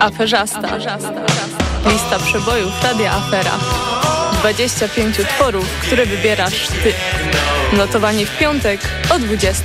Aferzasta. Lista przebojów Radia Afera. 25 utworów, które wybierasz Ty. Notowanie w piątek o 20.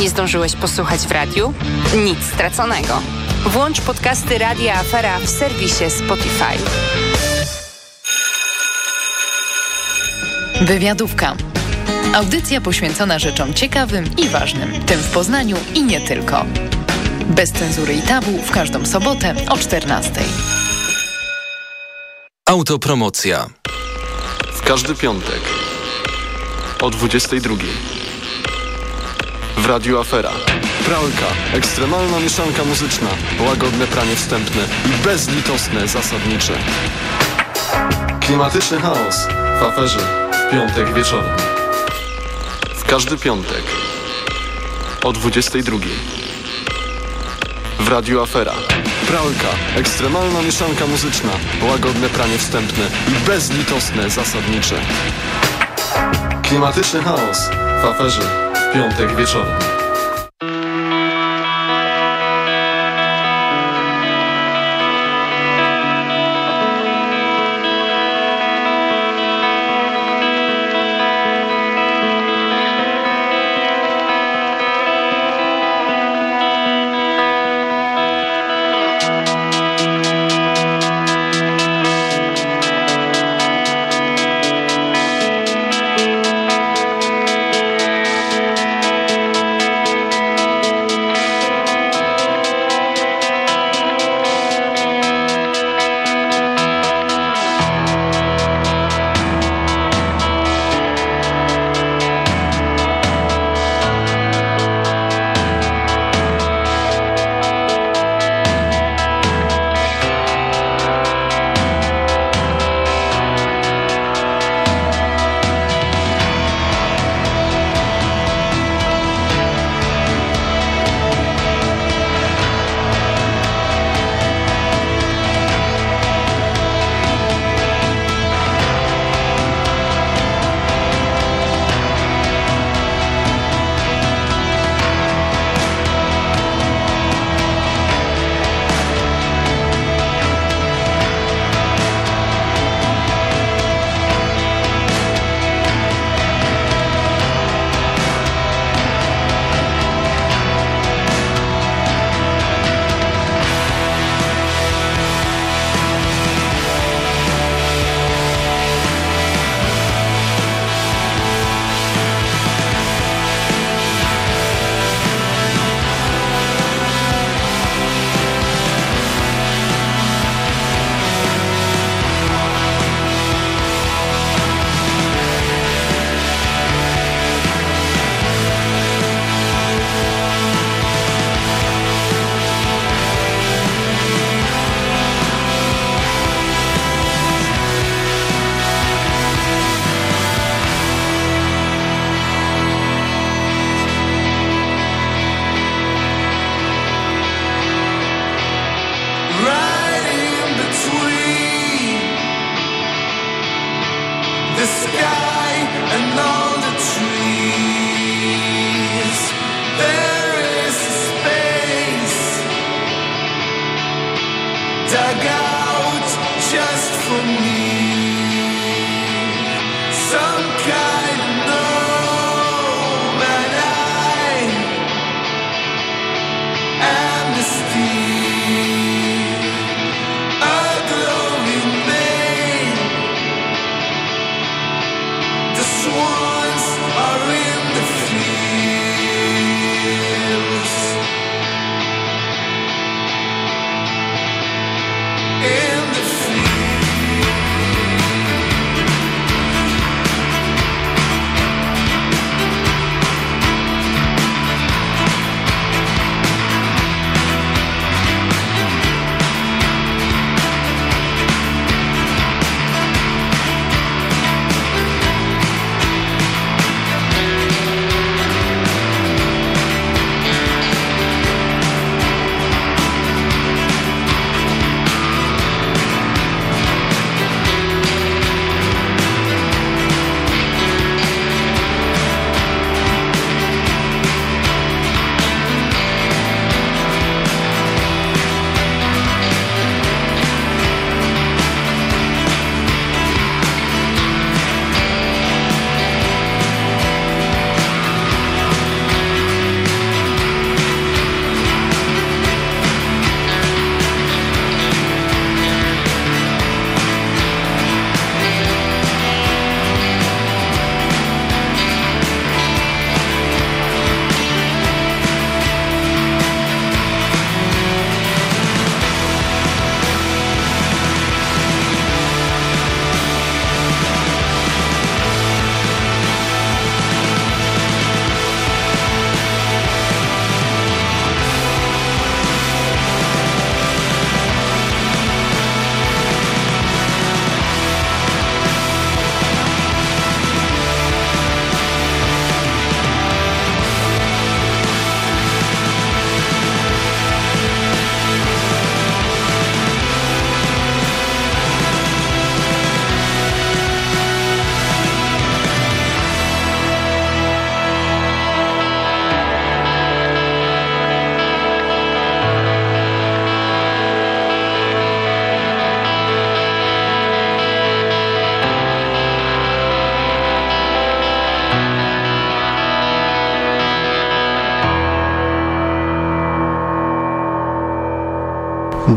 Nie zdążyłeś posłuchać w radiu? Nic straconego. Włącz podcasty Radia Afera w serwisie Spotify. Wywiadówka. Audycja poświęcona rzeczom ciekawym i ważnym, tym w Poznaniu i nie tylko. Bez cenzury i tabu w każdą sobotę o 14. Autopromocja. W każdy piątek o 22. W Radiu Afera. Pralka, ekstremalna mieszanka muzyczna, łagodne pranie wstępne i bezlitosne zasadnicze. Klimatyczny chaos w aferze w piątek wieczorem. W każdy piątek o 22. W Radiu Afera. Pralka, ekstremalna mieszanka muzyczna, łagodne pranie wstępne i bezlitosne zasadnicze. Klimatyczny chaos w aferze piątek wieczorem.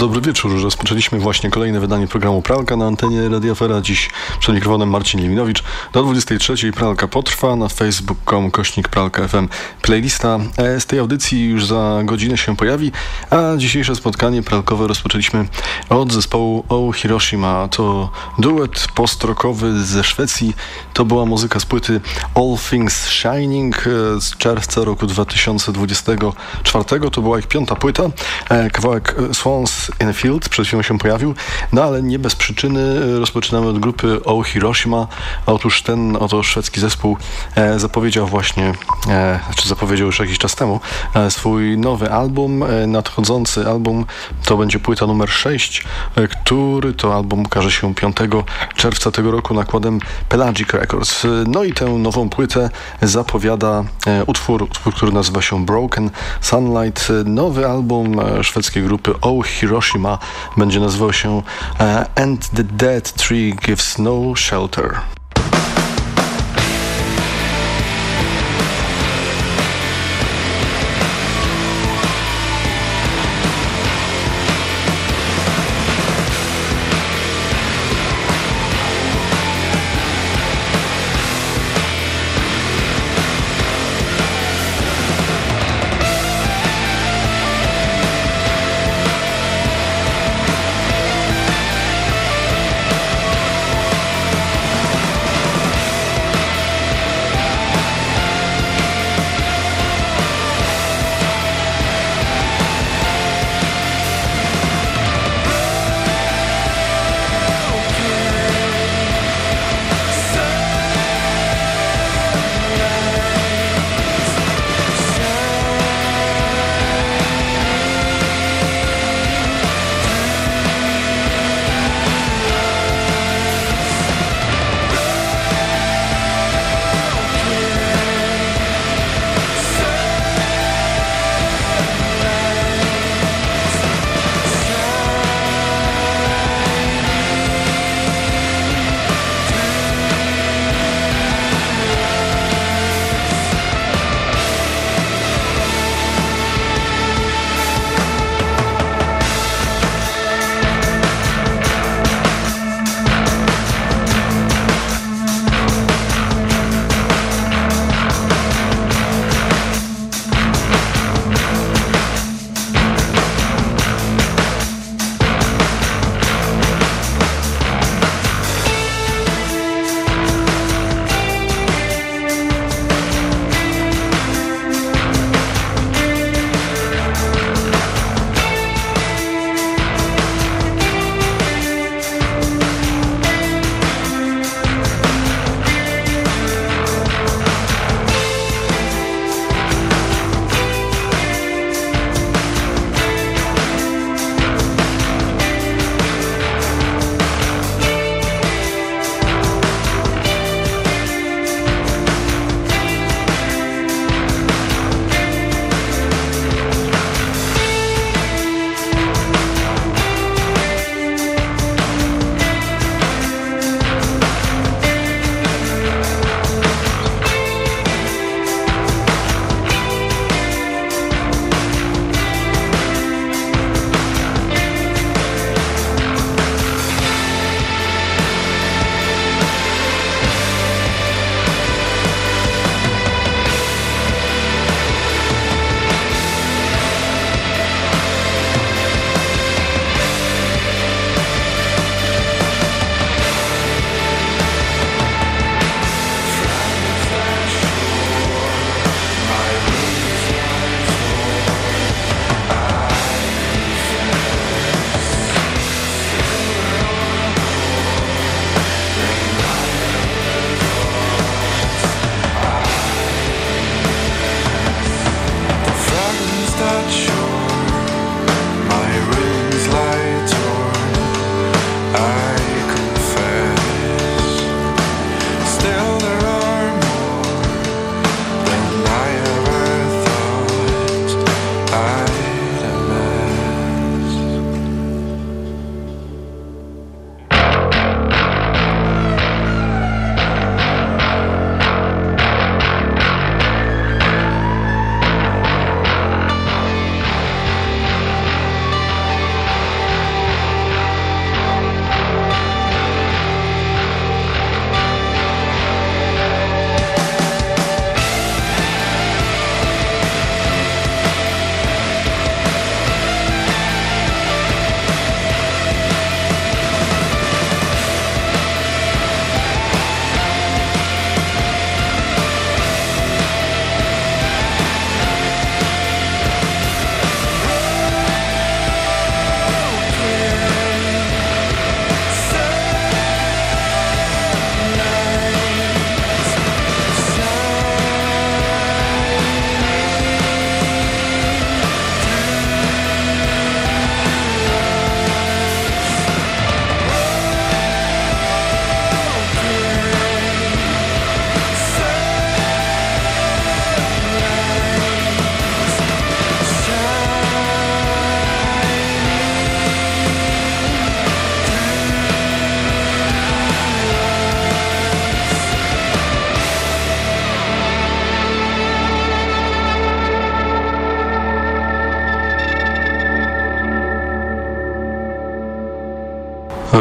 Dobry wieczór. Rozpoczęliśmy właśnie kolejne wydanie programu Pralka na antenie Radio Fera. Dziś przed mikrofonem Marcin Liminowicz. Do 23 Pralka potrwa na facebook.com kośnik Pralka FM. Playlista e, z tej audycji już za godzinę się pojawi, a dzisiejsze spotkanie pralkowe rozpoczęliśmy od zespołu O Hiroshima. To duet postrokowy ze Szwecji. To była muzyka z płyty All Things Shining e, z czerwca roku 2024. To była ich piąta płyta. E, kawałek Swans in a Field przed chwilą się pojawił, no ale nie bez przyczyny e, rozpoczynamy od grupy O Hiroshima. Otóż ten oto szwedzki zespół e, zapowiedział właśnie, e, znaczy zapowiedział już jakiś czas temu, e, swój nowy album, e, nadchodzący album, to będzie płyta numer 6, e, który to album ukaże się 5 czerwca tego roku nakładem Pelagic Records. No i tę nową płytę zapowiada utwór, utwór, który nazywa się Broken Sunlight, nowy album szwedzkiej grupy O Hiroshima Hiroshima będzie nazywał się e, And the Dead Tree Gives No Shelter.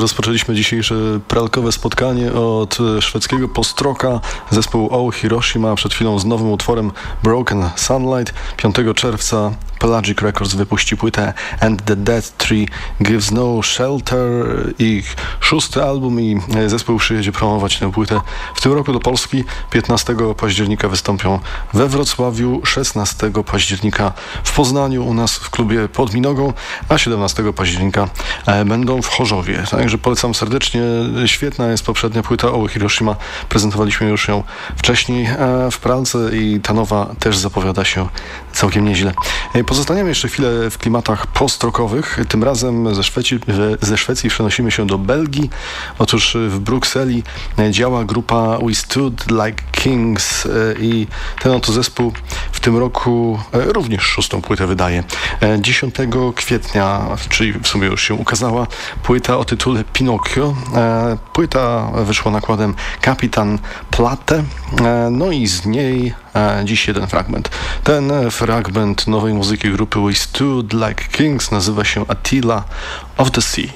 Rozpoczęliśmy dzisiejsze pralkowe spotkanie od szwedzkiego postroka zespołu O Hiroshima przed chwilą z nowym utworem Broken Sunlight. 5 czerwca Pelagic Records wypuści płytę And the Dead Tree Gives No Shelter, ich szósty album i zespół przyjedzie promować tę płytę w tym roku do Polski. 15 października wystąpią we Wrocławiu, 16 października w Poznaniu u nas w klubie pod Minogą, a 17 października e, będą w Chorzowie. Także polecam serdecznie. Świetna jest poprzednia płyta o Hiroshima. Prezentowaliśmy już ją wcześniej e, w pralce i ta nowa też zapowiada się całkiem nieźle. E, pozostaniemy jeszcze chwilę w klimatach postrokowych. Tym razem ze Szwecji, ze Szwecji przenosimy się do Belgii. Otóż w Brukseli działa grupa We Stood Like Kings i ten oto zespół w tym roku również szóstą płytę wydaje. 10 kwietnia, czyli w sumie już się ukazała, płyta o tytule Pinocchio. E, płyta wyszła nakładem Kapitan Platte, e, no i z niej e, dziś jeden fragment. Ten fragment nowej muzyki grupy We Stood Like Kings nazywa się Attila of the Sea.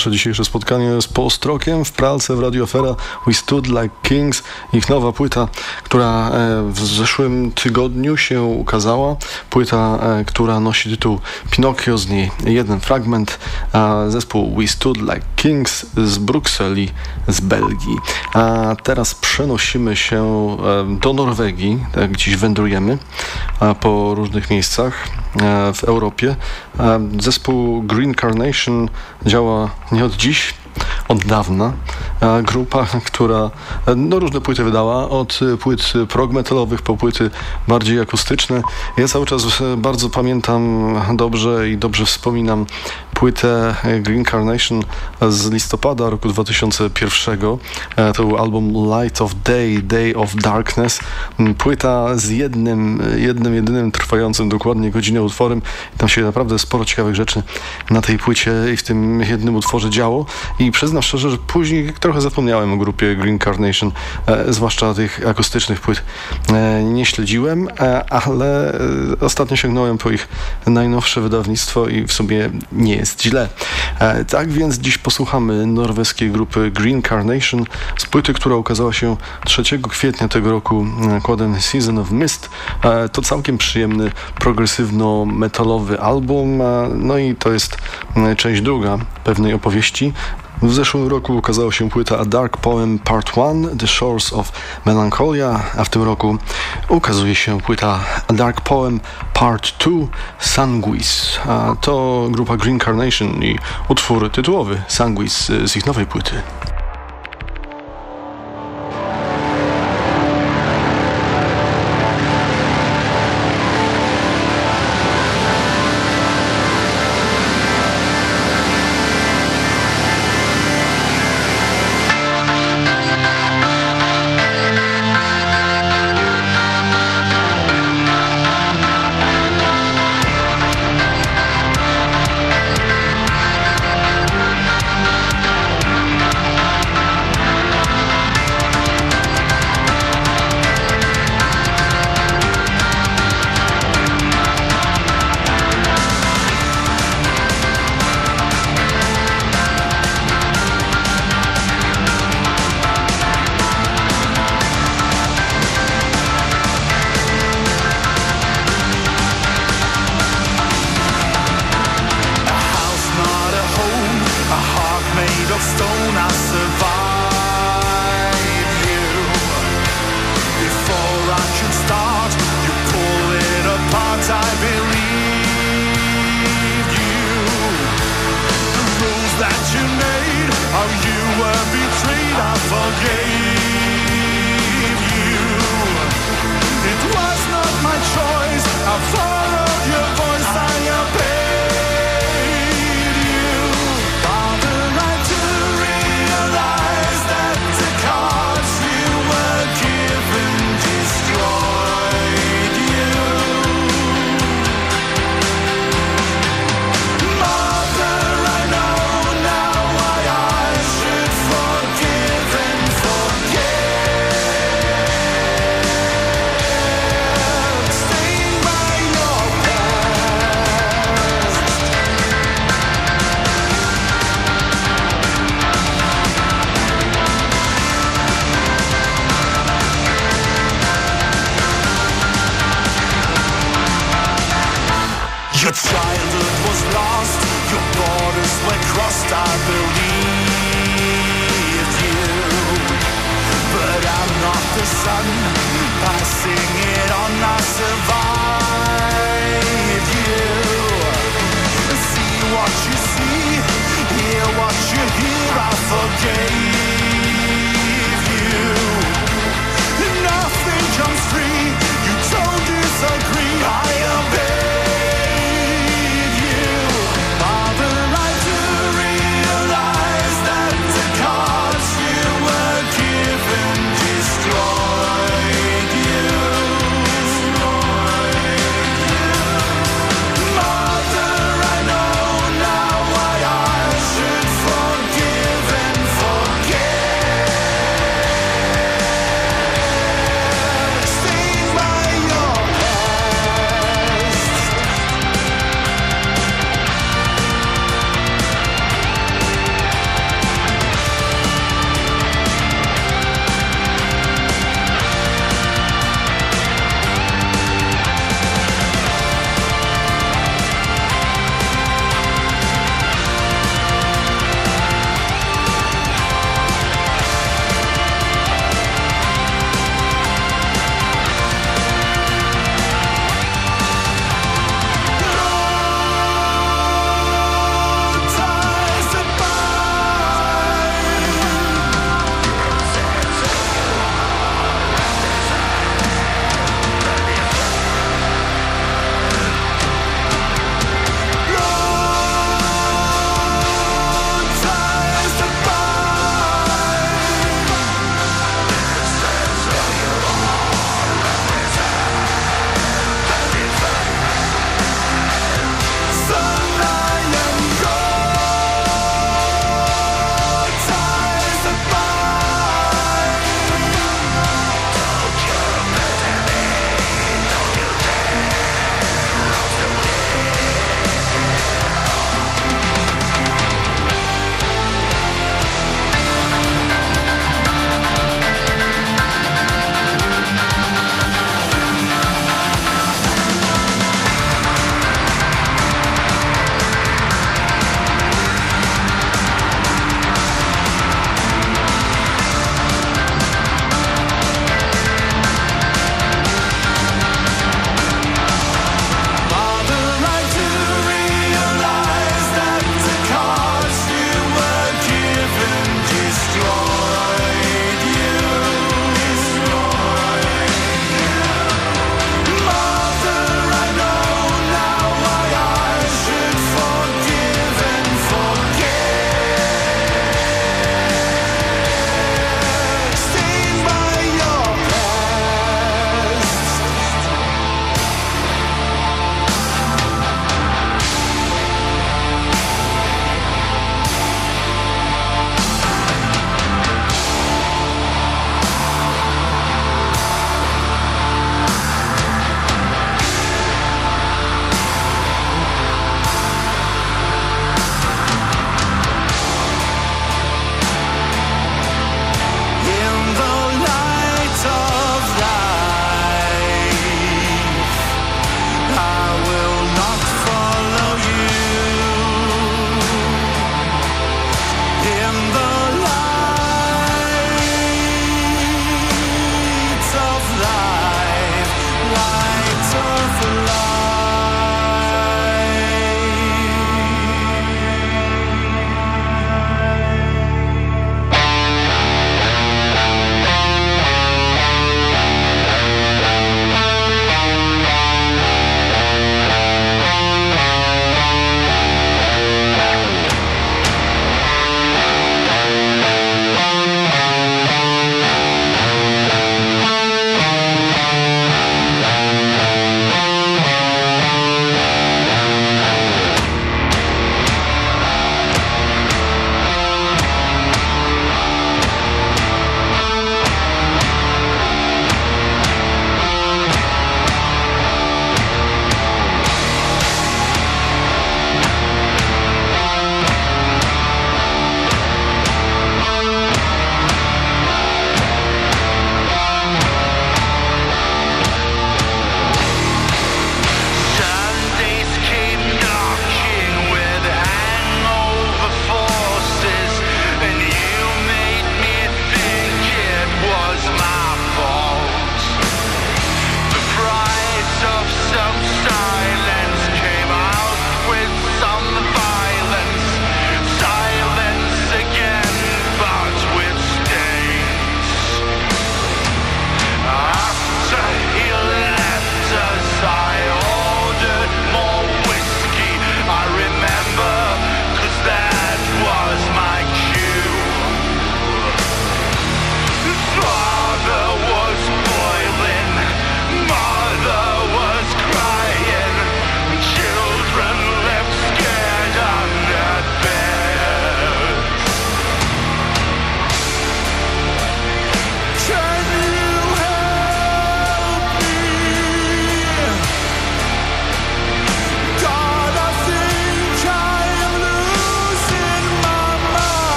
Nasze dzisiejsze spotkanie z Postrokiem w pralce w Radio Afera We Stood Like Kings. Ich nowa płyta, która e, w zeszłym tygodniu się ukazała. Płyta, e, która nosi tytuł Pinocchio, z niej jeden fragment. Zespół We Stood Like Kings z Brukseli, z Belgii. A teraz przenosimy się e, do Norwegii, tak gdzieś wędrujemy po różnych miejscach w Europie. Zespół Green Carnation działa nie od dziś, od dawna. Grupa, która no, różne płyty wydała, od płyt prog metalowych po płyty bardziej akustyczne. Ja cały czas bardzo pamiętam dobrze i dobrze wspominam płytę Green Carnation z listopada roku 2001. E, to był album Light of Day, Day of Darkness. Płyta z jednym, jednym jedynym trwającym dokładnie godzinę utworem. Tam się naprawdę sporo ciekawych rzeczy na tej płycie i w tym jednym utworze działo. I przyznam szczerze, że później trochę zapomniałem o grupie Green Carnation, e, zwłaszcza tych akustycznych płyt. E, nie śledziłem, e, ale e, ostatnio sięgnąłem po ich najnowsze wydawnictwo i w sumie nie jest jest źle. E, tak więc dziś posłuchamy norweskiej grupy Green Carnation z płyty, która ukazała się 3 kwietnia tego roku nakładem Season of Mist. E, to całkiem przyjemny, progresywno-metalowy album, e, no i to jest część druga pewnej opowieści. W zeszłym roku ukazała się płyta A Dark Poem Part 1 The Shores of Melancholia, a w tym roku ukazuje się płyta A Dark Poem Part 2 Sanguis. A to grupa Green Carnation i utwór tytułowy Sanguis z ich nowej płyty. Your childhood was lost, your borders were crossed, I believe you. But I'm not the sun, passing it on, I survive you. See what you see, hear what you hear, I forgave.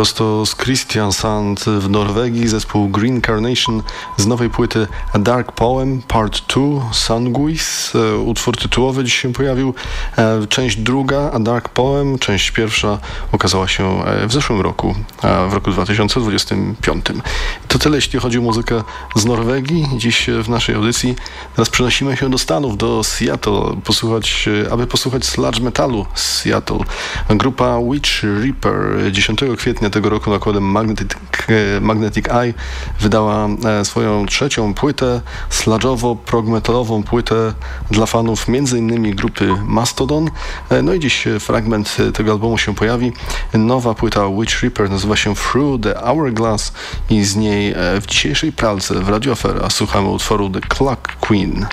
Prosto z Kristiansand w Norwegii, zespół Green Carnation z nowej płyty A Dark Poem Part 2 Sunguis. E, utwór tytułowy dziś się pojawił. E, część druga A Dark Poem, część pierwsza ukazała się e, w zeszłym roku, w roku 2025. To tyle jeśli chodzi o muzykę z Norwegii. Dziś w naszej audycji teraz przenosimy się do Stanów, do Seattle, posłuchać, aby posłuchać sludge metalu z Seattle. Grupa Witch Reaper 10 kwietnia tego roku nakładem Magnetic, e, Magnetic Eye wydała e, swoją trzecią płytę, sludge'owo-progmetalową płytę dla fanów m.in. grupy Mastodon. E, no i dziś fragment tego albumu się pojawi. Nowa płyta Witch Reaper nazywa się Through the Hourglass i z niej w dzisiejszej pralce w Radio Afera słuchamy utworu The Clock Queen.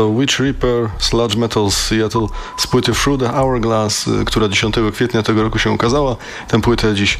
To Witch Reaper Sludge Metal Seattle z płyty Through the Hourglass, y, która 10 kwietnia tego roku się ukazała. Tę płytę dziś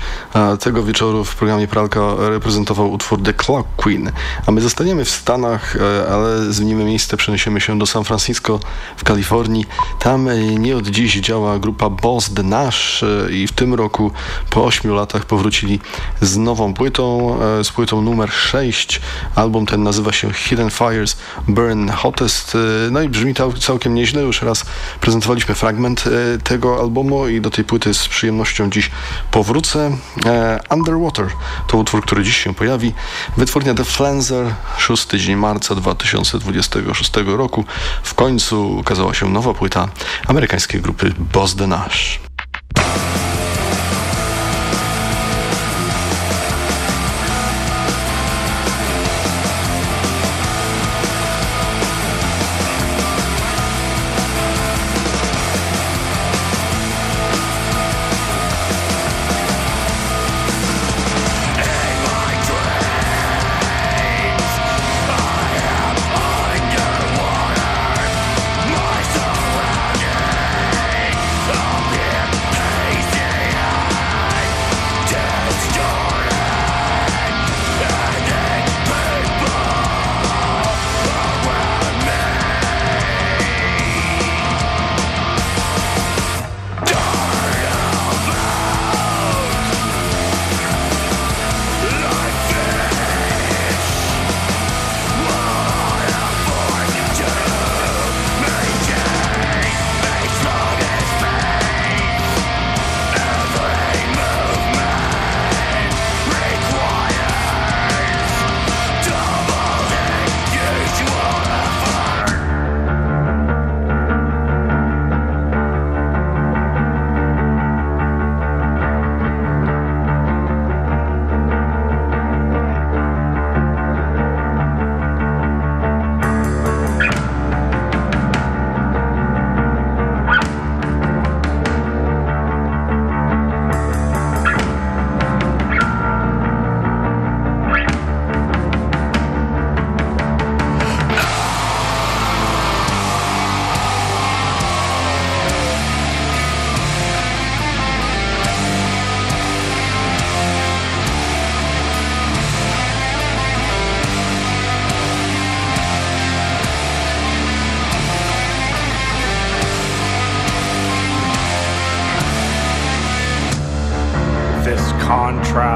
tego wieczoru w programie Pralka reprezentował utwór The Clock Queen. A my zostaniemy w Stanach, e, ale zmienimy miejsce, przeniesiemy się do San Francisco w Kalifornii. Tam e, nie od dziś działa grupa Boss The Nash i w tym roku po 8 latach powrócili z nową płytą, z płytą numer 6. Album ten nazywa się Hidden Fires Burn Hottest no i brzmi to całkiem nieźle. Już raz prezentowaliśmy fragment e, tego albumu i do tej płyty z przyjemnością dziś powrócę. E, Underwater to utwór, który dziś się pojawi. Wytwórnia The Flenser, 6 dzień marca 2026 roku. W końcu ukazała się nowa płyta amerykańskiej grupy Boss The Nash.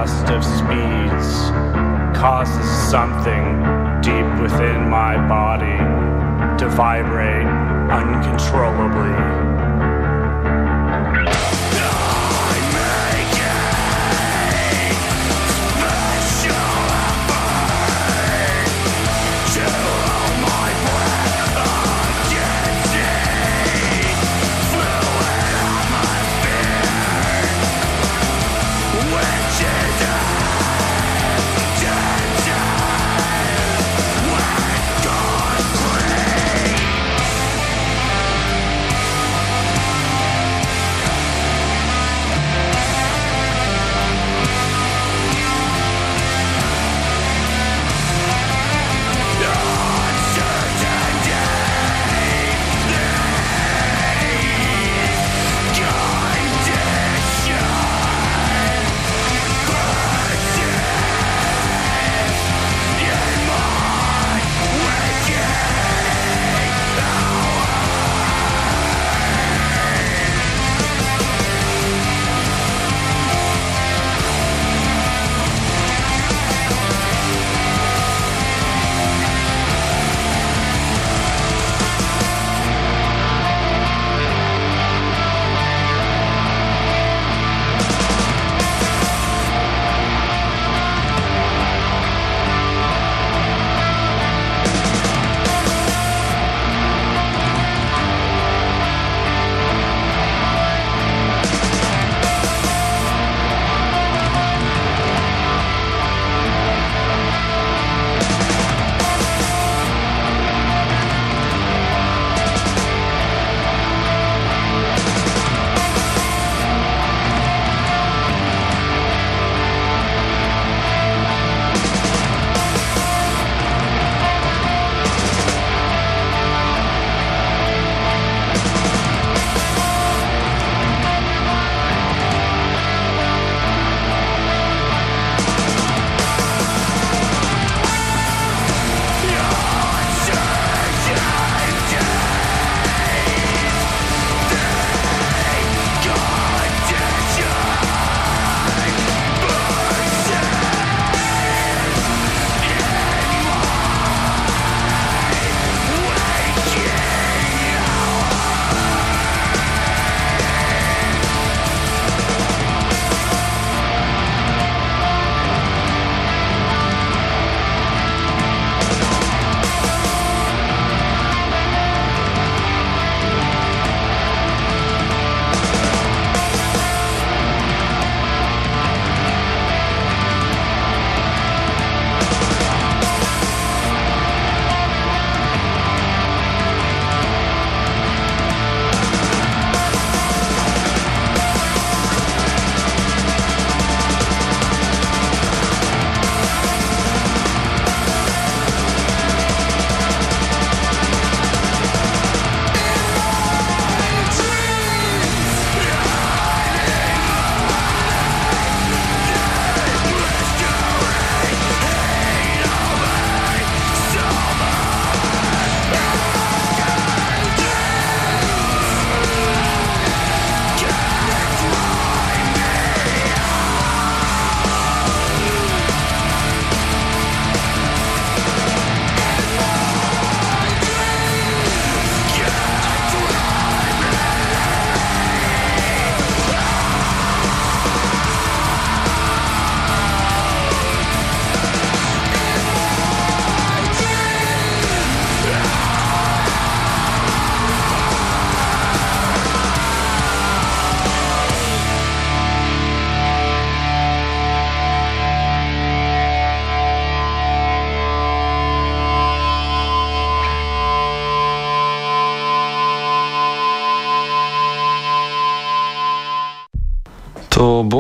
of speeds causes something deep within my body to vibrate uncontrollably.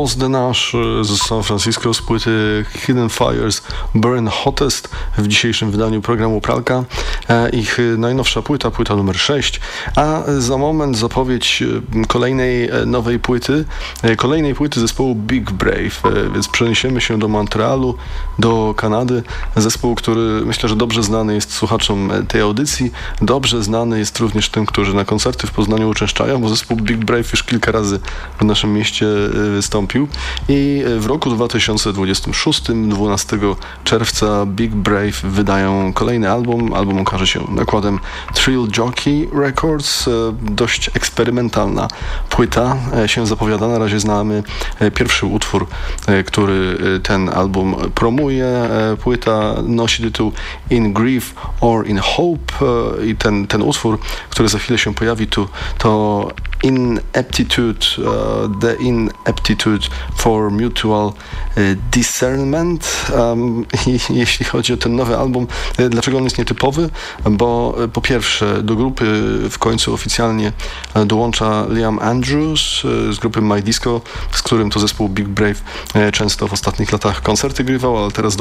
Boss Denash z San Francisco z płyty Hidden Fires Burn Hottest w dzisiejszym wydaniu programu Pralka. E, ich najnowsza płyta, płyta numer 6, a za moment zapowiedź e, kolejnej e, nowej płyty, kolejnej płyty zespołu Big Brave, więc przeniesiemy się do Montrealu, do Kanady. Zespół, który myślę, że dobrze znany jest słuchaczom tej audycji, dobrze znany jest również tym, którzy na koncerty w Poznaniu uczęszczają, bo zespół Big Brave już kilka razy w naszym mieście wystąpił i w roku 2026, 12 czerwca Big Brave wydają kolejny album. Album ukaże się nakładem Thrill Jockey Records. E, dość eksperymentalna płyta e, się zapowiada. Na razie znamy e, pierwszy utwór, który ten album promuje. Płyta nosi tytuł In Grief or In Hope i ten, ten utwór, który za chwilę się pojawi tu, to ineptitude, uh, the ineptitude for mutual uh, discernment. Um, jeśli chodzi o ten nowy album, dlaczego on jest nietypowy? Bo po pierwsze do grupy w końcu oficjalnie dołącza Liam Andrews z grupy My Disco, z którym to zespół Big Brave często w ostatnich latach koncerty grywał, ale teraz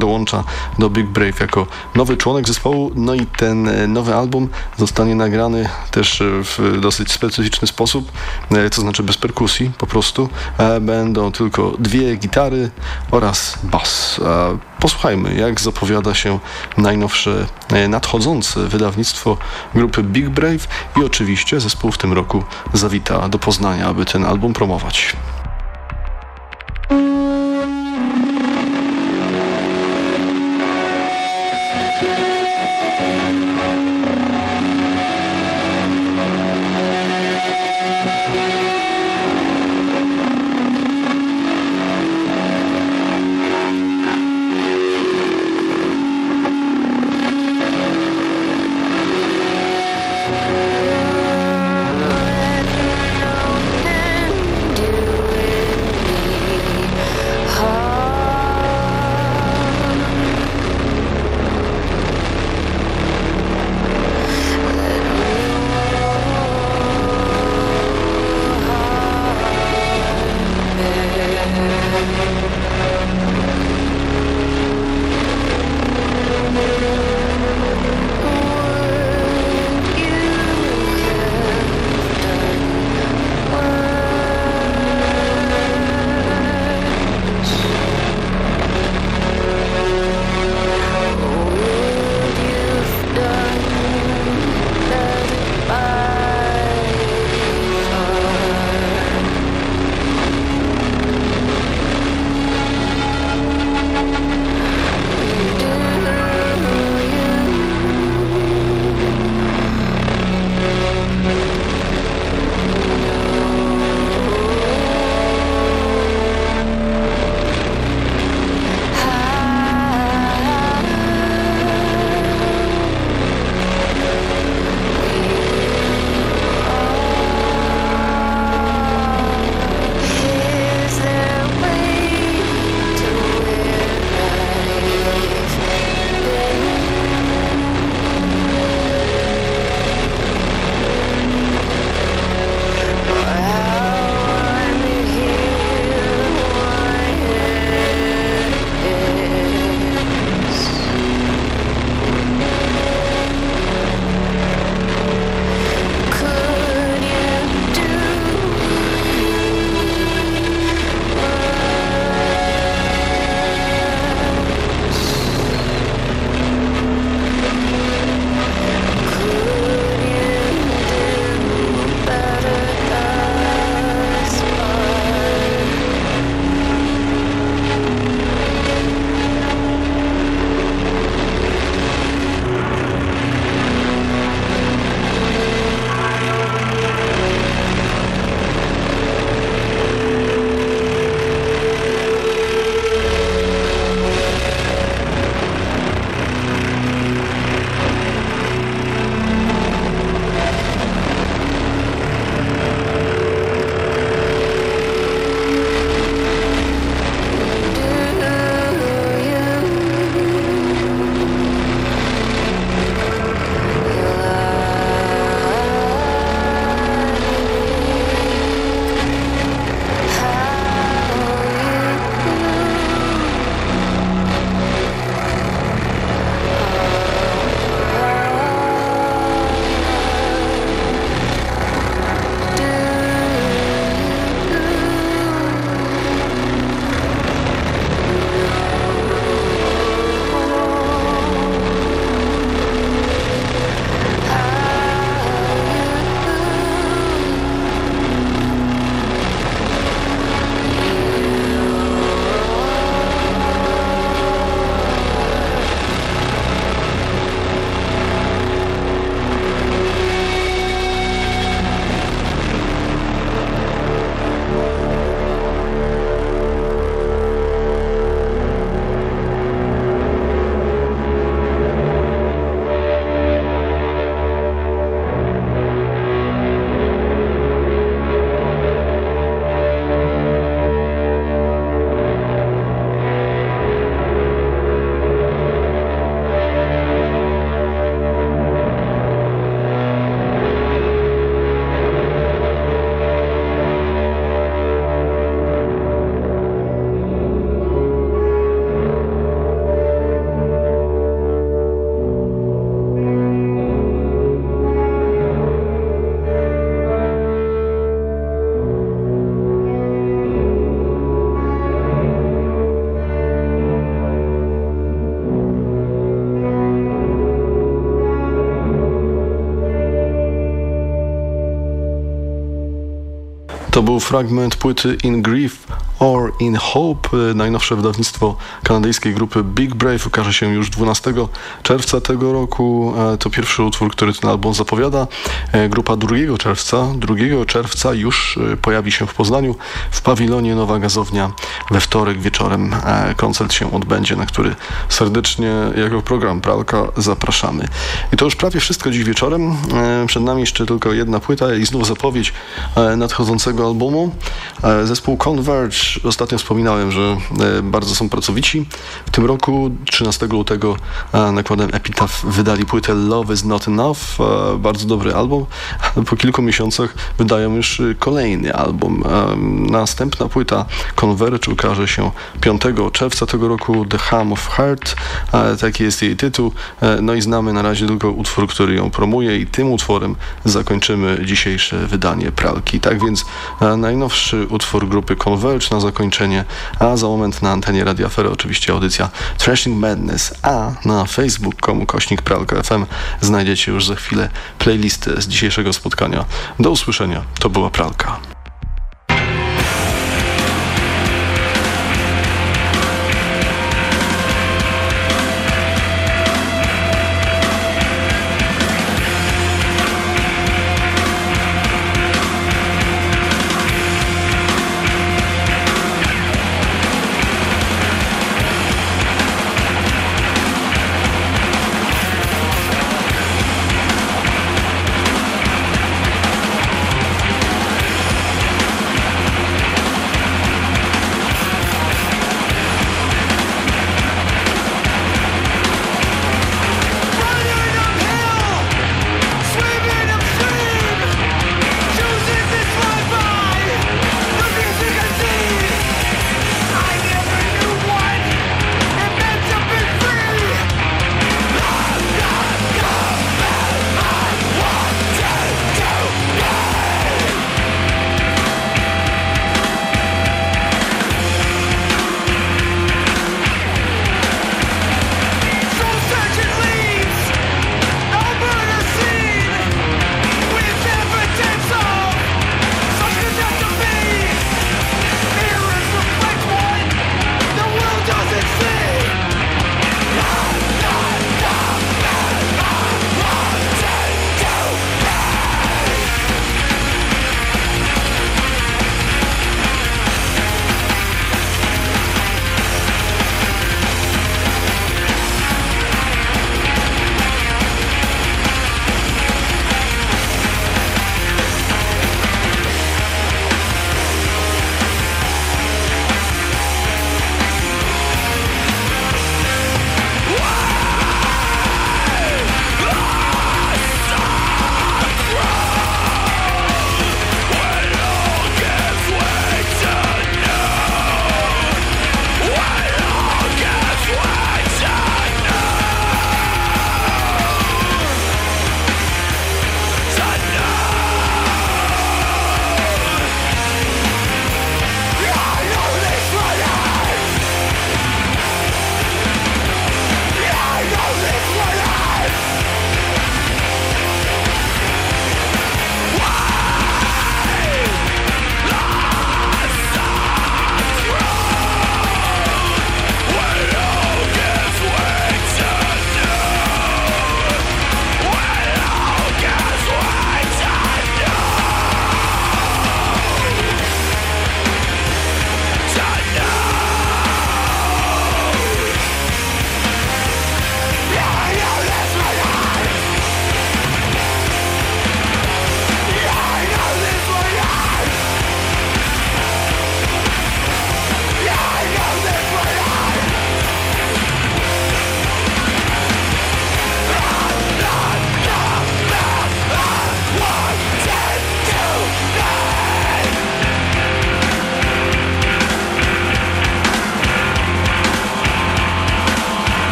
dołącza do Big Brave jako nowy członek zespołu. No i ten nowy album zostanie nagrany też w dosyć specyficzny sposób, to znaczy bez perkusji po prostu. Będą tylko dwie gitary oraz bas. Posłuchajmy, jak zapowiada się najnowsze, e, nadchodzące wydawnictwo grupy Big Brave i oczywiście zespół w tym roku zawita do Poznania, aby ten album promować. To był fragment płyty In Grief or in Hope. Najnowsze wydawnictwo kanadyjskiej grupy Big Brave ukaże się już 12 czerwca tego roku. E, to pierwszy utwór, który ten album zapowiada. E, grupa 2 czerwca, 2 czerwca już e, pojawi się w Poznaniu w pawilonie Nowa Gazownia we wtorek wieczorem. Koncert się odbędzie, na który serdecznie jako program Pralka zapraszamy. I to już prawie wszystko dziś wieczorem. Przed nami jeszcze tylko jedna płyta i znów zapowiedź nadchodzącego albumu. Zespół Converge ostatnio wspominałem, że e, bardzo są pracowici. W tym roku, 13 lutego, e, nakładem Epitaph wydali płytę Love is Not Enough. E, bardzo dobry album. Po kilku miesiącach wydają już kolejny album. Następna płyta Converge ukaże się 5 czerwca tego roku, The Hum of Heart. Taki jest jej tytuł. No i znamy na razie tylko utwór, który ją promuje i tym utworem zakończymy dzisiejsze wydanie Pralki. Tak więc najnowszy utwór grupy Converge zakończenie, a za moment na antenie Radia Afery oczywiście audycja Thrashing Madness, a na facebook.com kośnik pralka FM znajdziecie już za chwilę playlistę z dzisiejszego spotkania. Do usłyszenia, to była Pralka.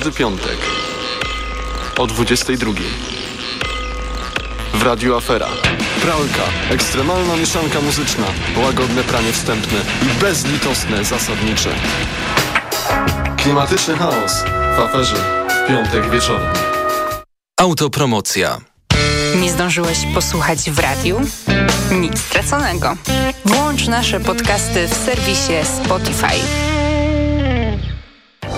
Każdy piątek o 22. w Radiu Afera. Pralka, ekstremalna mieszanka muzyczna, łagodne pranie wstępne i bezlitosne zasadnicze. Klimatyczny chaos w aferze w piątek wieczorem. Autopromocja. Nie zdążyłeś posłuchać w radiu? Nic straconego. Włącz nasze podcasty w serwisie Spotify.